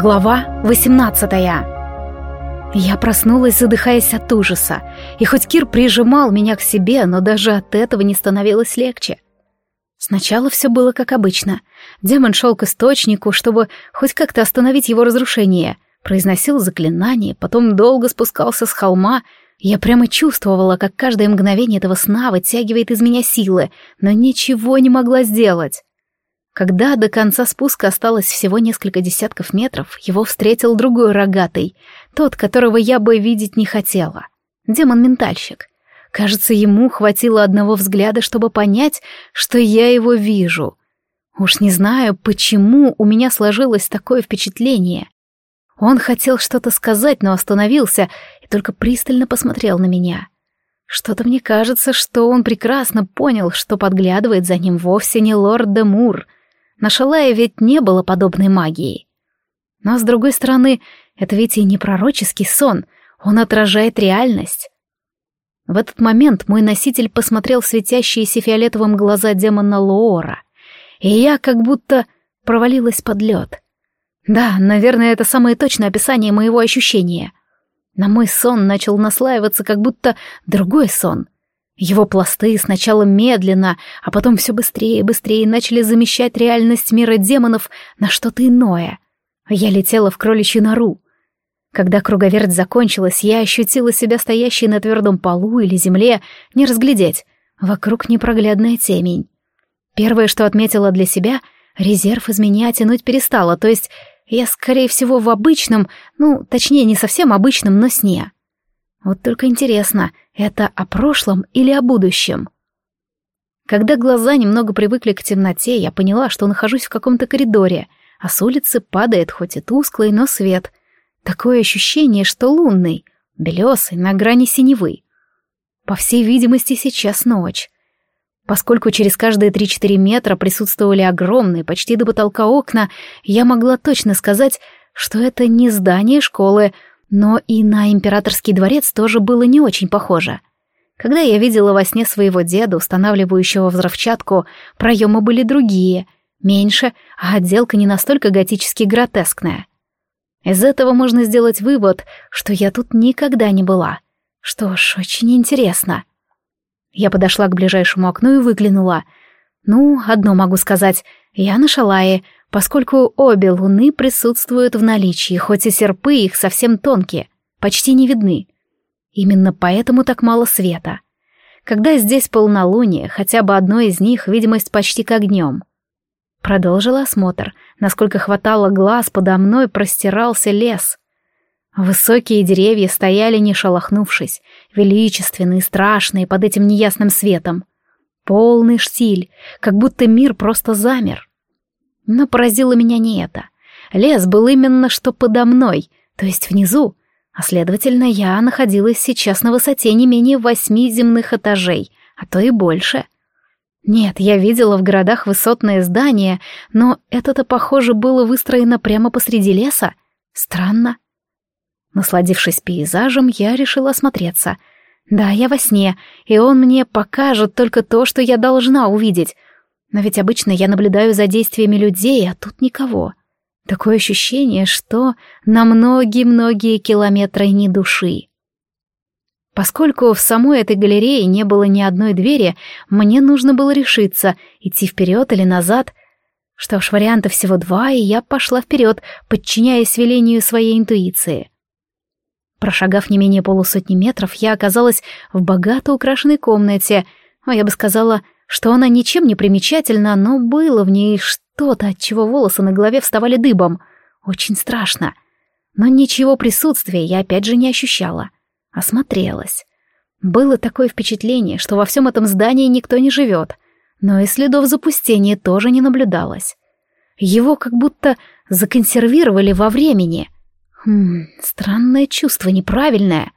Глава 18 Я проснулась, задыхаясь от ужаса, и хоть Кир прижимал меня к себе, но даже от этого не становилось легче. Сначала все было как обычно. Демон шел к источнику, чтобы хоть как-то остановить его разрушение, произносил заклинание, потом долго спускался с холма. Я прямо чувствовала, как каждое мгновение этого сна вытягивает из меня силы, но ничего не могла сделать. Когда до конца спуска осталось всего несколько десятков метров, его встретил другой рогатый, тот, которого я бы видеть не хотела. Демон-ментальщик. Кажется, ему хватило одного взгляда, чтобы понять, что я его вижу. Уж не знаю, почему у меня сложилось такое впечатление. Он хотел что-то сказать, но остановился и только пристально посмотрел на меня. Что-то мне кажется, что он прекрасно понял, что подглядывает за ним вовсе не лорд де Мур — на Шалае ведь не было подобной магии. Но, с другой стороны, это ведь и не пророческий сон, он отражает реальность. В этот момент мой носитель посмотрел светящиеся фиолетовым глаза демона Лоора, и я как будто провалилась под лед. Да, наверное, это самое точное описание моего ощущения. На мой сон начал наслаиваться как будто другой сон — его пласты сначала медленно, а потом все быстрее и быстрее начали замещать реальность мира демонов на что-то иное. Я летела в кроличью нору. Когда круговерть закончилась, я ощутила себя стоящей на твердом полу или земле, не разглядеть. Вокруг непроглядная темень. Первое, что отметила для себя, резерв из меня тянуть перестала, то есть я, скорее всего, в обычном, ну, точнее, не совсем обычном, но сне. Вот только интересно, это о прошлом или о будущем? Когда глаза немного привыкли к темноте, я поняла, что нахожусь в каком-то коридоре, а с улицы падает хоть и тусклый, но свет. Такое ощущение, что лунный, белесый, на грани синевы. По всей видимости, сейчас ночь. Поскольку через каждые три-четыре метра присутствовали огромные, почти до потолка окна, я могла точно сказать, что это не здание школы, но и на императорский дворец тоже было не очень похоже. Когда я видела во сне своего деда, устанавливающего взрывчатку, проемы были другие, меньше, а отделка не настолько готически гротескная. Из этого можно сделать вывод, что я тут никогда не была. Что ж, очень интересно. Я подошла к ближайшему окну и выглянула. Ну, одно могу сказать, я на шалае — поскольку обе луны присутствуют в наличии, хоть и серпы их совсем тонкие, почти не видны. Именно поэтому так мало света. Когда здесь полнолуние, хотя бы одно из них видимость почти как днем. Продолжила осмотр. Насколько хватало глаз, подо мной простирался лес. Высокие деревья стояли не шелохнувшись, величественные, страшные под этим неясным светом. Полный штиль, как будто мир просто замер. Но поразило меня не это. Лес был именно что подо мной, то есть внизу, а следовательно, я находилась сейчас на высоте не менее восьми земных этажей, а то и больше. Нет, я видела в городах высотные здания, но это-то, похоже, было выстроено прямо посреди леса. Странно. Насладившись пейзажем, я решила осмотреться. Да, я во сне, и он мне покажет только то, что я должна увидеть — но ведь обычно я наблюдаю за действиями людей, а тут никого. Такое ощущение, что на многие-многие километры ни души. Поскольку в самой этой галерее не было ни одной двери, мне нужно было решиться, идти вперед или назад. Что ж, вариантов всего два, и я пошла вперед, подчиняясь велению своей интуиции. Прошагав не менее полусотни метров, я оказалась в богато украшенной комнате, а я бы сказала, что она ничем не примечательна, но было в ней что-то, от чего волосы на голове вставали дыбом. Очень страшно. Но ничего присутствия я опять же не ощущала. Осмотрелась. Было такое впечатление, что во всем этом здании никто не живет, но и следов запустения тоже не наблюдалось. Его как будто законсервировали во времени. Хм, странное чувство, неправильное.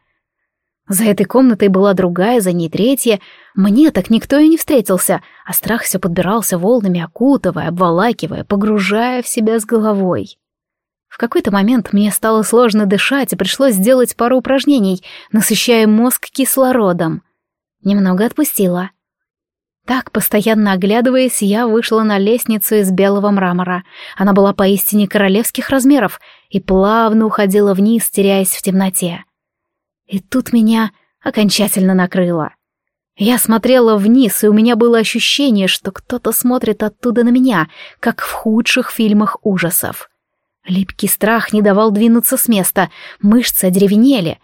За этой комнатой была другая, за ней третья. Мне так никто и не встретился, а страх все подбирался волнами, окутывая, обволакивая, погружая в себя с головой. В какой-то момент мне стало сложно дышать, и пришлось сделать пару упражнений, насыщая мозг кислородом. Немного отпустила. Так, постоянно оглядываясь, я вышла на лестницу из белого мрамора. Она была поистине королевских размеров и плавно уходила вниз, теряясь в темноте. И тут меня окончательно накрыло. Я смотрела вниз, и у меня было ощущение, что кто-то смотрит оттуда на меня, как в худших фильмах ужасов. Липкий страх не давал двинуться с места, мышцы одеревенели.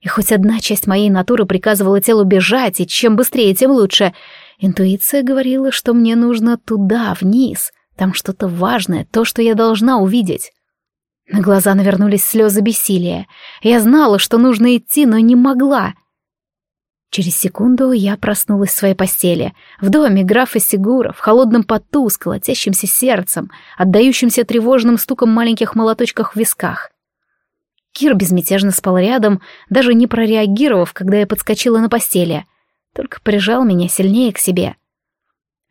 И хоть одна часть моей натуры приказывала телу бежать, и чем быстрее, тем лучше, интуиция говорила, что мне нужно туда, вниз. Там что-то важное, то, что я должна увидеть. На глаза навернулись слезы бессилия. Я знала, что нужно идти, но не могла — Через секунду я проснулась в своей постели, в доме графа Сигура, в холодном поту, с колотящимся сердцем, отдающимся тревожным стуком маленьких молоточках в висках. Кир безмятежно спал рядом, даже не прореагировав, когда я подскочила на постели, только прижал меня сильнее к себе.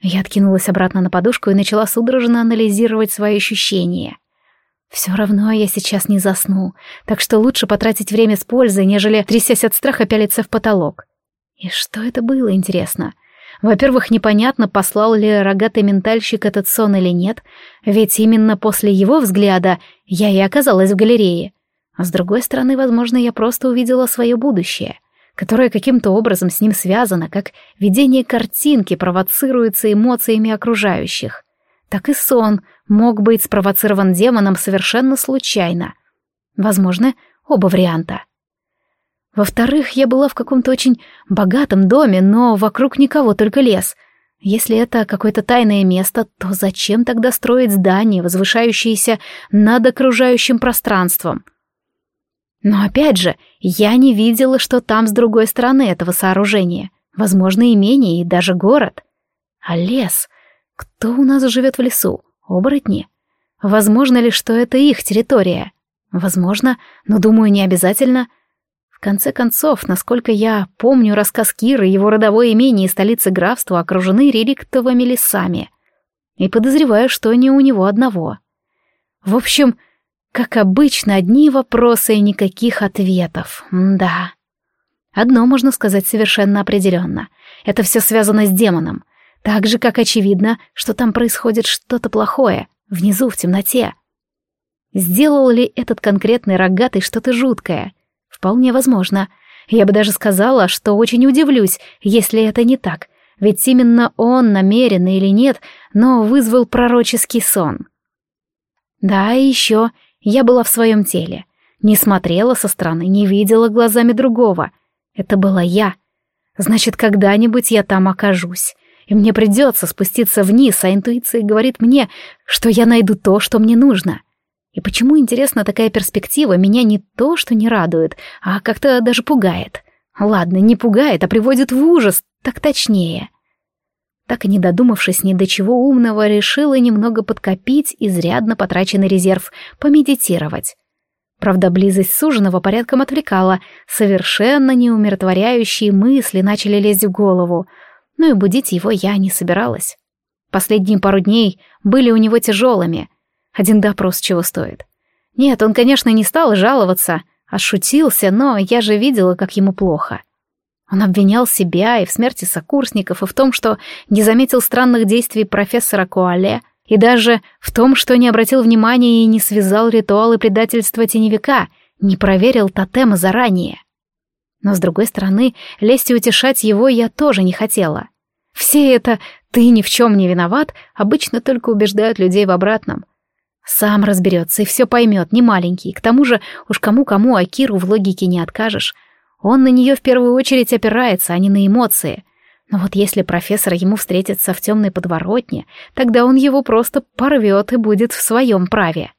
Я откинулась обратно на подушку и начала судорожно анализировать свои ощущения. Все равно я сейчас не засну, так что лучше потратить время с пользой, нежели, трясясь от страха, пялиться в потолок. И что это было, интересно? Во-первых, непонятно, послал ли рогатый ментальщик этот сон или нет, ведь именно после его взгляда я и оказалась в галерее. А с другой стороны, возможно, я просто увидела свое будущее, которое каким-то образом с ним связано, как видение картинки провоцируется эмоциями окружающих. Так и сон мог быть спровоцирован демоном совершенно случайно. Возможно, оба варианта. Во-вторых, я была в каком-то очень богатом доме, но вокруг никого, только лес. Если это какое-то тайное место, то зачем тогда строить здание, возвышающееся над окружающим пространством? Но опять же, я не видела, что там с другой стороны этого сооружения. Возможно, имение и даже город. А лес? Кто у нас живет в лесу? Оборотни? Возможно ли, что это их территория? Возможно, но, думаю, не обязательно — в конце концов, насколько я помню рассказ Киры, его родовое имение и столица графства окружены реликтовыми лесами. И подозреваю, что не у него одного. В общем, как обычно, одни вопросы и никаких ответов. Да. Одно можно сказать совершенно определенно. Это все связано с демоном. Так же, как очевидно, что там происходит что-то плохое, внизу, в темноте. Сделал ли этот конкретный рогатый что-то жуткое — Вполне возможно. Я бы даже сказала, что очень удивлюсь, если это не так. Ведь именно он, намеренно или нет, но вызвал пророческий сон. Да, и еще я была в своем теле. Не смотрела со стороны, не видела глазами другого. Это была я. Значит, когда-нибудь я там окажусь. И мне придется спуститься вниз, а интуиция говорит мне, что я найду то, что мне нужно. И почему, интересно, такая перспектива меня не то, что не радует, а как-то даже пугает? Ладно, не пугает, а приводит в ужас, так точнее. Так и не додумавшись ни до чего умного, решила немного подкопить изрядно потраченный резерв, помедитировать. Правда, близость суженого порядком отвлекала, совершенно неумиротворяющие мысли начали лезть в голову, но и будить его я не собиралась. Последние пару дней были у него тяжелыми — один допрос чего стоит. Нет, он, конечно, не стал жаловаться, а шутился, но я же видела, как ему плохо. Он обвинял себя и в смерти сокурсников, и в том, что не заметил странных действий профессора Куале, и даже в том, что не обратил внимания и не связал ритуалы предательства теневика, не проверил тотема заранее. Но, с другой стороны, лезть и утешать его я тоже не хотела. Все это «ты ни в чем не виноват» обычно только убеждают людей в обратном — сам разберется и все поймет, не маленький. К тому же уж кому-кому, а Киру в логике не откажешь. Он на нее в первую очередь опирается, а не на эмоции. Но вот если профессор ему встретится в темной подворотне, тогда он его просто порвет и будет в своем праве.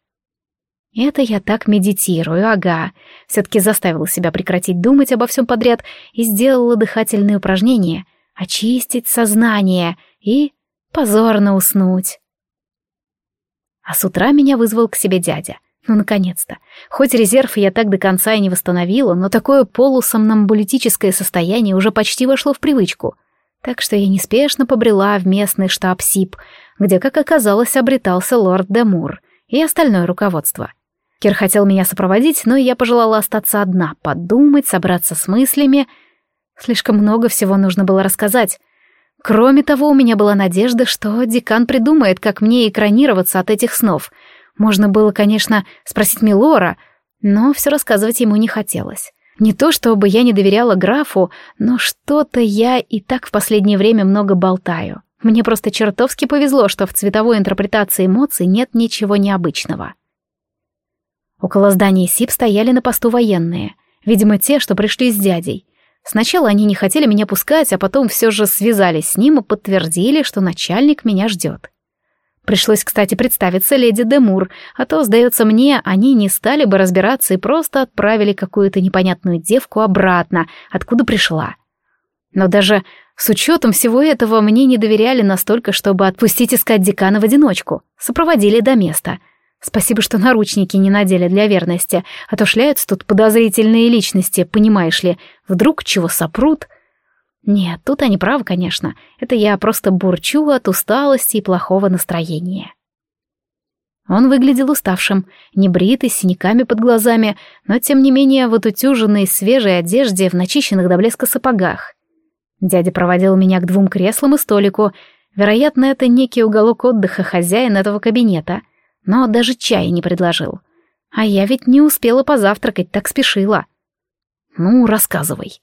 Это я так медитирую, ага. Все-таки заставила себя прекратить думать обо всем подряд и сделала дыхательные упражнения, очистить сознание и позорно уснуть. А с утра меня вызвал к себе дядя. Ну, наконец-то. Хоть резерв я так до конца и не восстановила, но такое полусомнамбулитическое состояние уже почти вошло в привычку. Так что я неспешно побрела в местный штаб СИП, где, как оказалось, обретался лорд Демур и остальное руководство. Кир хотел меня сопроводить, но я пожелала остаться одна, подумать, собраться с мыслями. Слишком много всего нужно было рассказать. Кроме того, у меня была надежда, что декан придумает, как мне экранироваться от этих снов. Можно было, конечно, спросить Милора, но все рассказывать ему не хотелось. Не то чтобы я не доверяла графу, но что-то я и так в последнее время много болтаю. Мне просто чертовски повезло, что в цветовой интерпретации эмоций нет ничего необычного. Около здания СИП стояли на посту военные, видимо, те, что пришли с дядей. Сначала они не хотели меня пускать, а потом все же связались с ним и подтвердили, что начальник меня ждет. Пришлось, кстати, представиться леди Демур, а то, сдается мне, они не стали бы разбираться и просто отправили какую-то непонятную девку обратно, откуда пришла. Но даже с учетом всего этого мне не доверяли настолько, чтобы отпустить искать декана в одиночку. Сопроводили до места — Спасибо, что наручники не надели для верности, а то шляются тут подозрительные личности, понимаешь ли, вдруг чего сопрут. Нет, тут они правы, конечно. Это я просто бурчу от усталости и плохого настроения. Он выглядел уставшим, небритый, с синяками под глазами, но тем не менее в отутюженной свежей одежде в начищенных до блеска сапогах. Дядя проводил меня к двум креслам и столику. Вероятно, это некий уголок отдыха хозяина этого кабинета — но даже чая не предложил. А я ведь не успела позавтракать, так спешила. Ну, рассказывай.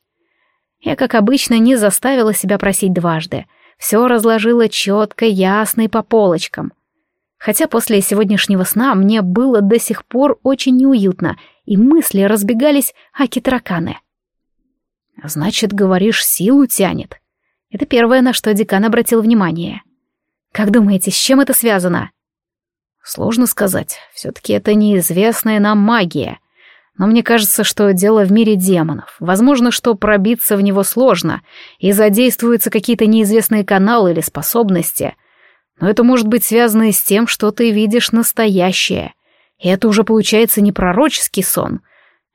Я, как обычно, не заставила себя просить дважды. Все разложила четко, ясно и по полочкам. Хотя после сегодняшнего сна мне было до сих пор очень неуютно, и мысли разбегались аки тараканы. «Значит, говоришь, силу тянет?» Это первое, на что декан обратил внимание. «Как думаете, с чем это связано?» Сложно сказать, все-таки это неизвестная нам магия. Но мне кажется, что дело в мире демонов. Возможно, что пробиться в него сложно, и задействуются какие-то неизвестные каналы или способности. Но это может быть связано и с тем, что ты видишь настоящее. И это уже получается не пророческий сон.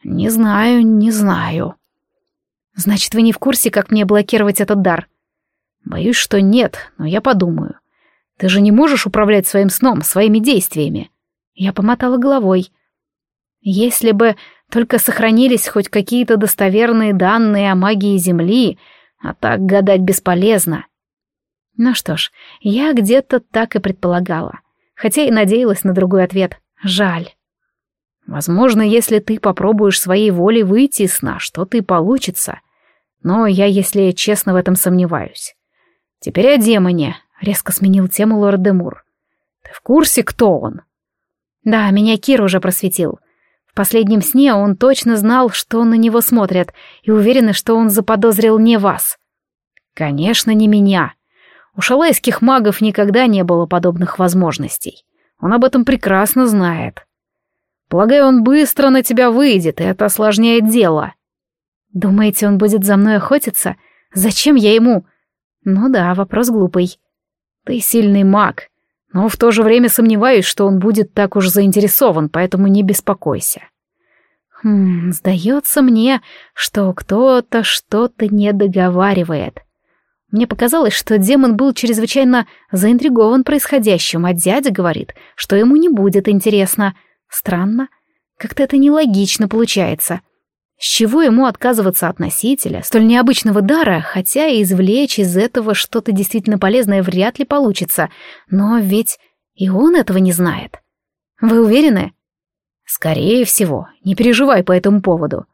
Не знаю, не знаю. Значит, вы не в курсе, как мне блокировать этот дар? Боюсь, что нет, но я подумаю. Ты же не можешь управлять своим сном, своими действиями. Я помотала головой. Если бы только сохранились хоть какие-то достоверные данные о магии Земли, а так гадать бесполезно. Ну что ж, я где-то так и предполагала, хотя и надеялась на другой ответ. Жаль. Возможно, если ты попробуешь своей волей выйти из сна, что-то и получится. Но я, если честно, в этом сомневаюсь. Теперь о демоне, Резко сменил тему лорд Демур. «Ты в курсе, кто он?» «Да, меня Кир уже просветил. В последнем сне он точно знал, что на него смотрят, и уверен, что он заподозрил не вас». «Конечно, не меня. У шалайских магов никогда не было подобных возможностей. Он об этом прекрасно знает. Полагаю, он быстро на тебя выйдет, и это осложняет дело». «Думаете, он будет за мной охотиться? Зачем я ему?» «Ну да, вопрос глупый». Ты сильный маг, но в то же время сомневаюсь, что он будет так уж заинтересован, поэтому не беспокойся. Хм, сдается мне, что кто-то что-то не договаривает. Мне показалось, что демон был чрезвычайно заинтригован происходящим, а дядя говорит, что ему не будет интересно. Странно. Как-то это нелогично получается. С чего ему отказываться от носителя, столь необычного дара, хотя и извлечь из этого что-то действительно полезное вряд ли получится, но ведь и он этого не знает. Вы уверены? Скорее всего, не переживай по этому поводу.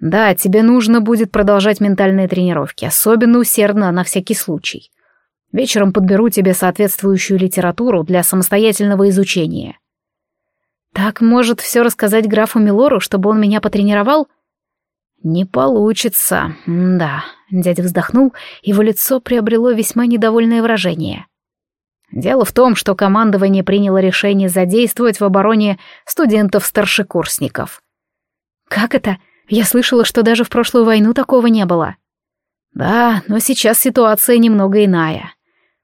Да, тебе нужно будет продолжать ментальные тренировки, особенно усердно на всякий случай. Вечером подберу тебе соответствующую литературу для самостоятельного изучения. Так может все рассказать графу Милору, чтобы он меня потренировал? «Не получится, да», — дядя вздохнул, его лицо приобрело весьма недовольное выражение. Дело в том, что командование приняло решение задействовать в обороне студентов-старшекурсников. «Как это? Я слышала, что даже в прошлую войну такого не было». «Да, но сейчас ситуация немного иная.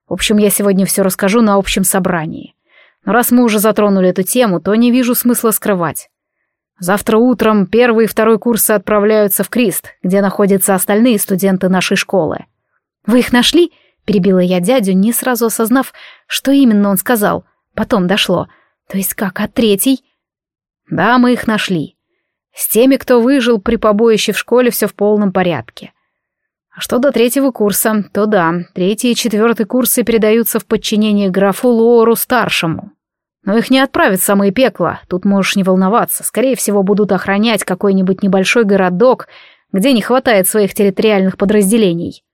В общем, я сегодня все расскажу на общем собрании. Но раз мы уже затронули эту тему, то не вижу смысла скрывать. Завтра утром первый и второй курсы отправляются в Крист, где находятся остальные студенты нашей школы. Вы их нашли? Перебила я дядю, не сразу осознав, что именно он сказал. Потом дошло. То есть как, а третий? Да, мы их нашли. С теми, кто выжил при побоище в школе, все в полном порядке. Что до третьего курса, то да, третий и четвертый курсы передаются в подчинение графу Лоору-старшему. Но их не отправят в самое пекло, тут можешь не волноваться. Скорее всего, будут охранять какой-нибудь небольшой городок, где не хватает своих территориальных подразделений.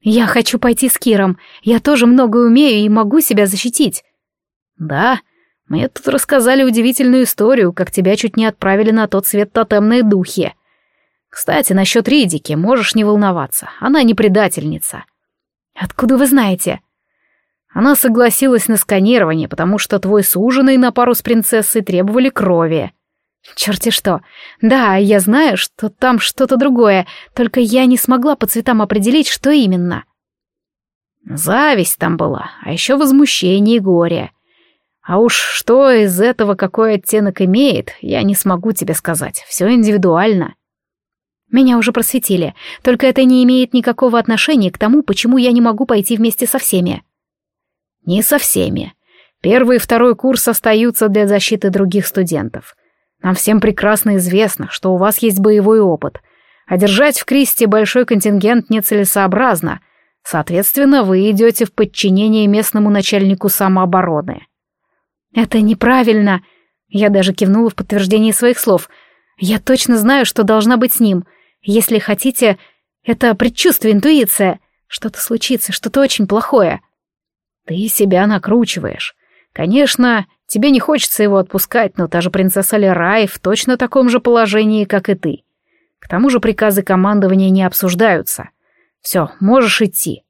Я хочу пойти с Киром. Я тоже много умею и могу себя защитить. Да, мне тут рассказали удивительную историю, как тебя чуть не отправили на тот свет тотемные духи. Кстати, насчет Ридики можешь не волноваться. Она не предательница. Откуда вы знаете? Она согласилась на сканирование, потому что твой суженый на пару с принцессой требовали крови. Черти что. Да, я знаю, что там что-то другое, только я не смогла по цветам определить, что именно. Зависть там была, а еще возмущение и горе. А уж что из этого какой оттенок имеет, я не смогу тебе сказать. Все индивидуально. Меня уже просветили, только это не имеет никакого отношения к тому, почему я не могу пойти вместе со всеми. Не со всеми. Первый и второй курс остаются для защиты других студентов. Нам всем прекрасно известно, что у вас есть боевой опыт, а в Кристи большой контингент нецелесообразно. Соответственно, вы идете в подчинение местному начальнику самообороны. Это неправильно. Я даже кивнула в подтверждение своих слов. Я точно знаю, что должна быть с ним — если хотите, это предчувствие, интуиция. Что-то случится, что-то очень плохое. Ты себя накручиваешь. Конечно, тебе не хочется его отпускать, но та же принцесса Лерай в точно таком же положении, как и ты. К тому же приказы командования не обсуждаются. Все, можешь идти.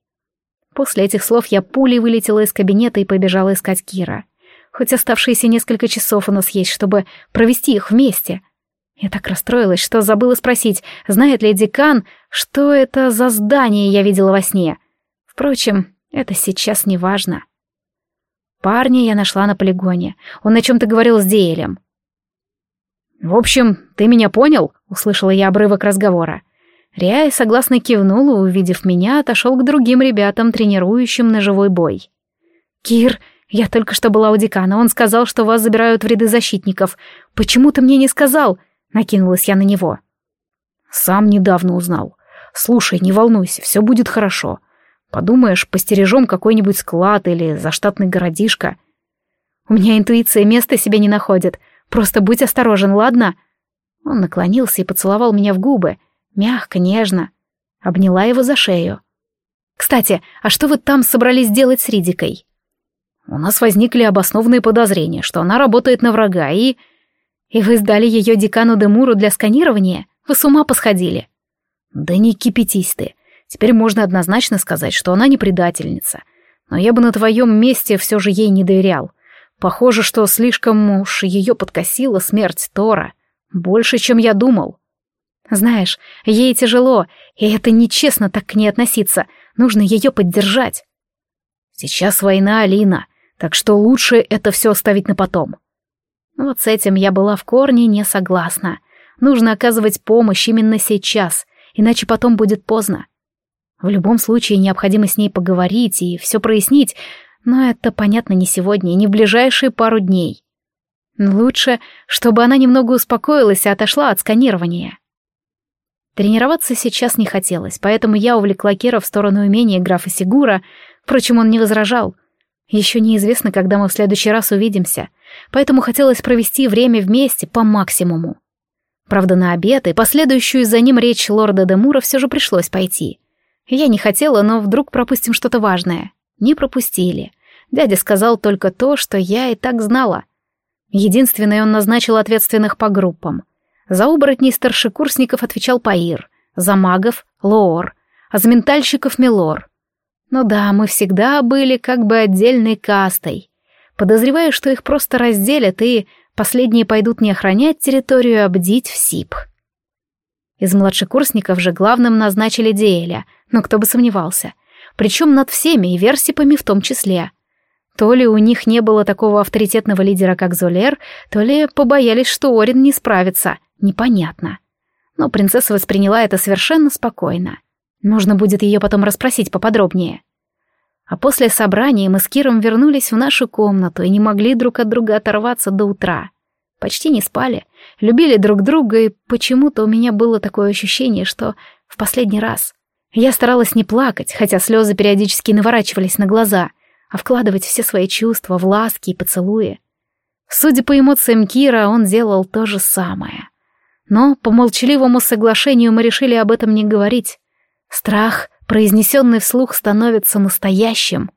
После этих слов я пулей вылетела из кабинета и побежала искать Кира. Хоть оставшиеся несколько часов у нас есть, чтобы провести их вместе — я так расстроилась, что забыла спросить, знает ли декан, что это за здание я видела во сне. Впрочем, это сейчас не важно. Парня я нашла на полигоне. Он о чем-то говорил с Диэлем. «В общем, ты меня понял?» — услышала я обрывок разговора. Риай согласно кивнул и, увидев меня, отошел к другим ребятам, тренирующим на живой бой. «Кир, я только что была у декана. Он сказал, что вас забирают в ряды защитников. Почему ты мне не сказал?» Накинулась я на него. Сам недавно узнал. Слушай, не волнуйся, все будет хорошо. Подумаешь, постережем какой-нибудь склад или заштатный городишко. У меня интуиция места себе не находит. Просто будь осторожен, ладно? Он наклонился и поцеловал меня в губы. Мягко, нежно. Обняла его за шею. «Кстати, а что вы там собрались делать с Ридикой?» «У нас возникли обоснованные подозрения, что она работает на врага и...» «И вы сдали ее декану Демуру для сканирования? Вы с ума посходили?» «Да не кипятись ты. Теперь можно однозначно сказать, что она не предательница. Но я бы на твоем месте все же ей не доверял. Похоже, что слишком уж ее подкосила смерть Тора. Больше, чем я думал». «Знаешь, ей тяжело, и это нечестно так к ней относиться. Нужно ее поддержать». «Сейчас война, Алина, так что лучше это все оставить на потом». Вот с этим я была в корне не согласна. Нужно оказывать помощь именно сейчас, иначе потом будет поздно. В любом случае необходимо с ней поговорить и все прояснить, но это понятно не сегодня и не в ближайшие пару дней. Лучше, чтобы она немного успокоилась и отошла от сканирования. Тренироваться сейчас не хотелось, поэтому я увлекла Кира в сторону умения графа Сигура, впрочем, он не возражал. Еще неизвестно, когда мы в следующий раз увидимся, поэтому хотелось провести время вместе по максимуму. Правда, на обед и последующую за ним речь лорда Демура все же пришлось пойти. Я не хотела, но вдруг пропустим что-то важное. Не пропустили. Дядя сказал только то, что я и так знала. Единственное, он назначил ответственных по группам. За оборотней старшекурсников отвечал Паир, за магов — Лоор, а за ментальщиков — Милор. Ну да, мы всегда были как бы отдельной кастой. Подозреваю, что их просто разделят, и последние пойдут не охранять территорию, а бдить в СИП. Из младшекурсников же главным назначили Диэля, но кто бы сомневался. Причем над всеми, и версипами в том числе. То ли у них не было такого авторитетного лидера, как Золер, то ли побоялись, что Орин не справится. Непонятно. Но принцесса восприняла это совершенно спокойно. Нужно будет ее потом расспросить поподробнее. А после собрания мы с Киром вернулись в нашу комнату и не могли друг от друга оторваться до утра. Почти не спали, любили друг друга, и почему-то у меня было такое ощущение, что в последний раз. Я старалась не плакать, хотя слезы периодически наворачивались на глаза, а вкладывать все свои чувства в ласки и поцелуи. Судя по эмоциям Кира, он делал то же самое. Но по молчаливому соглашению мы решили об этом не говорить. Страх, произнесенный вслух, становится настоящим.